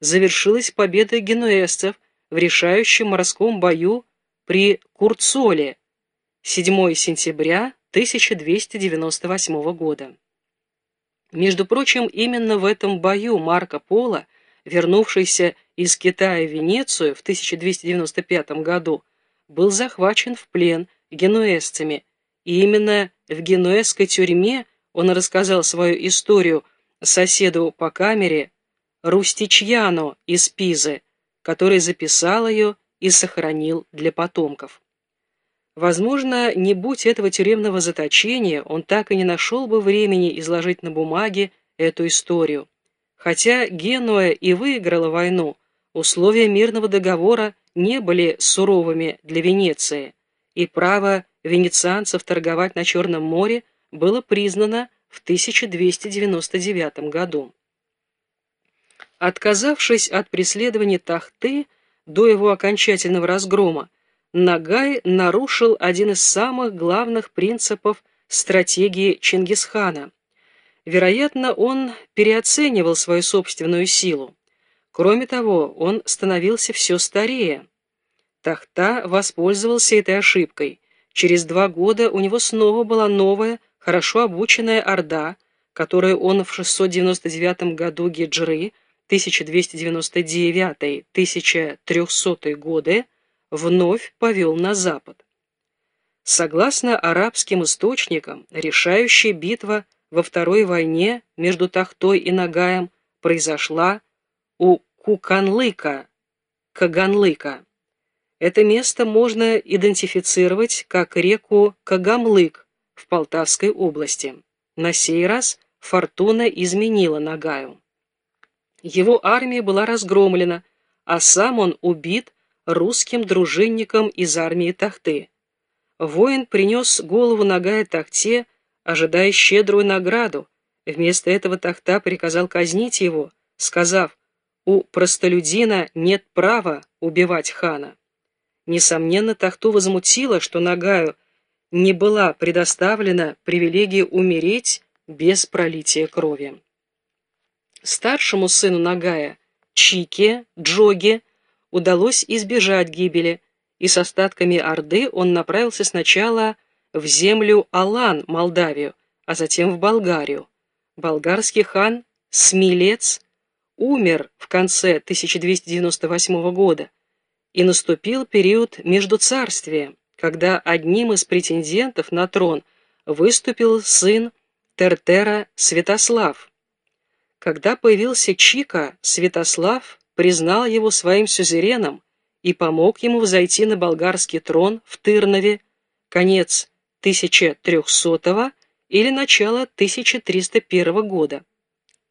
завершилась победой генуэзцев в решающем морском бою при Курцоле 7 сентября 1298 года. Между прочим, именно в этом бою Марко Поло, вернувшийся из Китая в Венецию в 1295 году, был захвачен в плен генуэзцами, и именно в генуэзской тюрьме он рассказал свою историю соседу по камере Рустичьяно из Пизы, который записал ее и сохранил для потомков. Возможно, не будь этого тюремного заточения, он так и не нашел бы времени изложить на бумаге эту историю. Хотя Генуя и выиграла войну, условия мирного договора не были суровыми для Венеции, и право венецианцев торговать на Черном море было признано в 1299 году. Отказавшись от преследования Тахты до его окончательного разгрома, Нагай нарушил один из самых главных принципов стратегии Чингисхана. Вероятно, он переоценивал свою собственную силу. Кроме того, он становился все старее. Тахта воспользовался этой ошибкой. Через два года у него снова была новая, хорошо обученная Орда, которую он в 699 году Гиджры, 1299-1300 годы, вновь повел на запад. Согласно арабским источникам, решающая битва во Второй войне между Тахтой и Нагаем произошла у Куканлыка, Каганлыка. Это место можно идентифицировать как реку Кагамлык в Полтавской области. На сей раз фортуна изменила Нагаю. Его армия была разгромлена, а сам он убит русским дружинником из армии Тахты. Воин принес голову Нагая Тахте, ожидая щедрую награду. Вместо этого Тахта приказал казнить его, сказав, у простолюдина нет права убивать хана. Несомненно, Тахту возмутило, что Нагаю не была предоставлена привилегия умереть без пролития крови. Старшему сыну Нагая, Чике, Джоге, удалось избежать гибели, и с остатками Орды он направился сначала в землю Алан, Молдавию, а затем в Болгарию. Болгарский хан Смилец умер в конце 1298 года, и наступил период междуцарствия, когда одним из претендентов на трон выступил сын Тертера Святослав. Когда появился Чика, Святослав признал его своим сюзереном и помог ему взойти на болгарский трон в Тырнове, конец 1300 или начало 1301 года.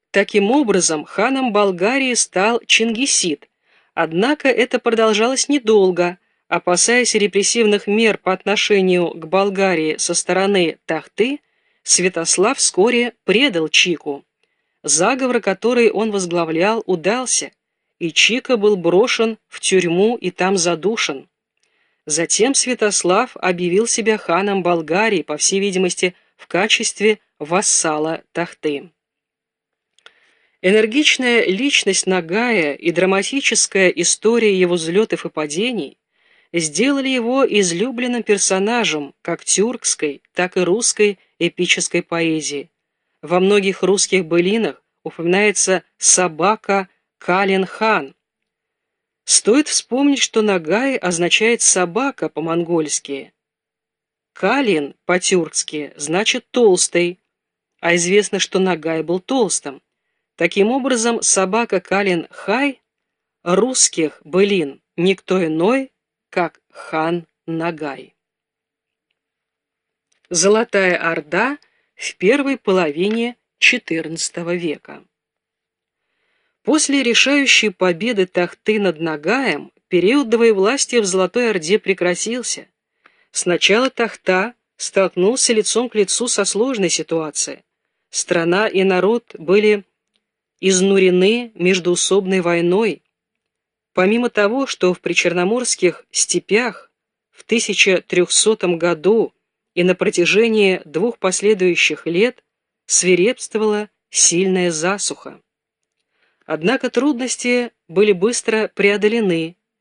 Таким образом, ханом Болгарии стал Чингисид, однако это продолжалось недолго, опасаясь репрессивных мер по отношению к Болгарии со стороны Тахты, Святослав вскоре предал Чику. Заговор, который он возглавлял, удался, и Чика был брошен в тюрьму и там задушен. Затем Святослав объявил себя ханом Болгарии, по всей видимости, в качестве вассала Тахты. Энергичная личность Нагая и драматическая история его взлетов и падений сделали его излюбленным персонажем как тюркской, так и русской эпической поэзии. Во многих русских былинах упоминается собака Калин-хан. Стоит вспомнить, что Нагай означает «собака» по-монгольски. Калин по-тюркски значит «толстый», а известно, что Нагай был толстым. Таким образом, собака Калин-хай русских былин никто иной, как хан Нагай. Золотая Орда в первой половине XIV века. После решающей победы Тахты над Нагаем период двоевластия в Золотой Орде прекратился. Сначала Тахта столкнулся лицом к лицу со сложной ситуацией. Страна и народ были изнурены междуусобной войной. Помимо того, что в причерноморских степях в 1300 году и на протяжении двух последующих лет свирепствовала сильная засуха. Однако трудности были быстро преодолены